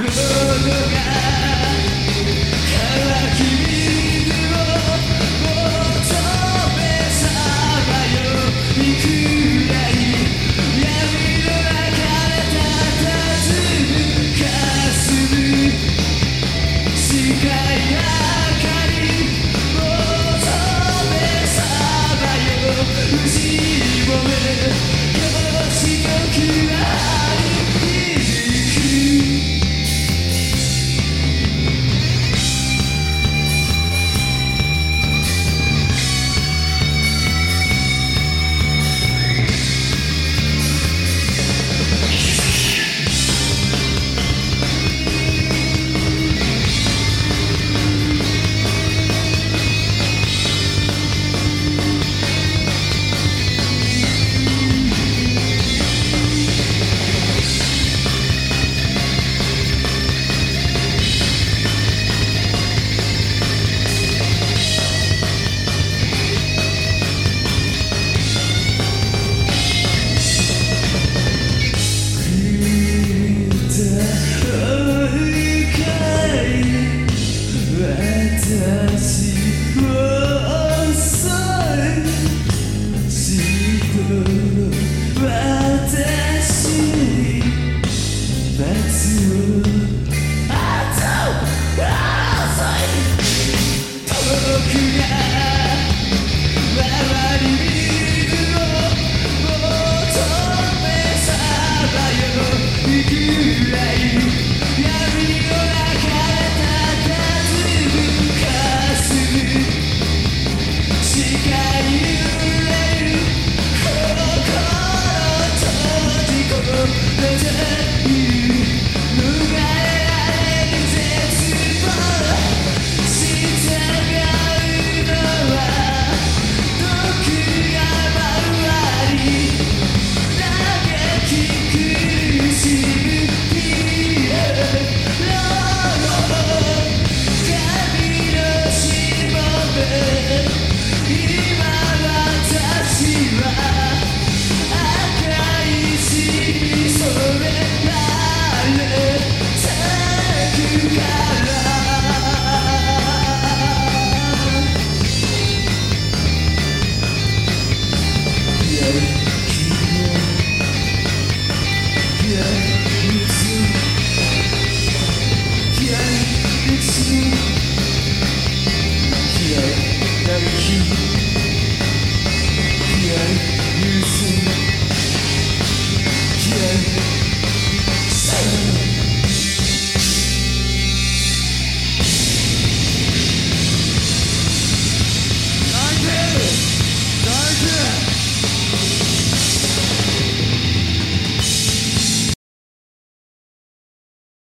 No lugar.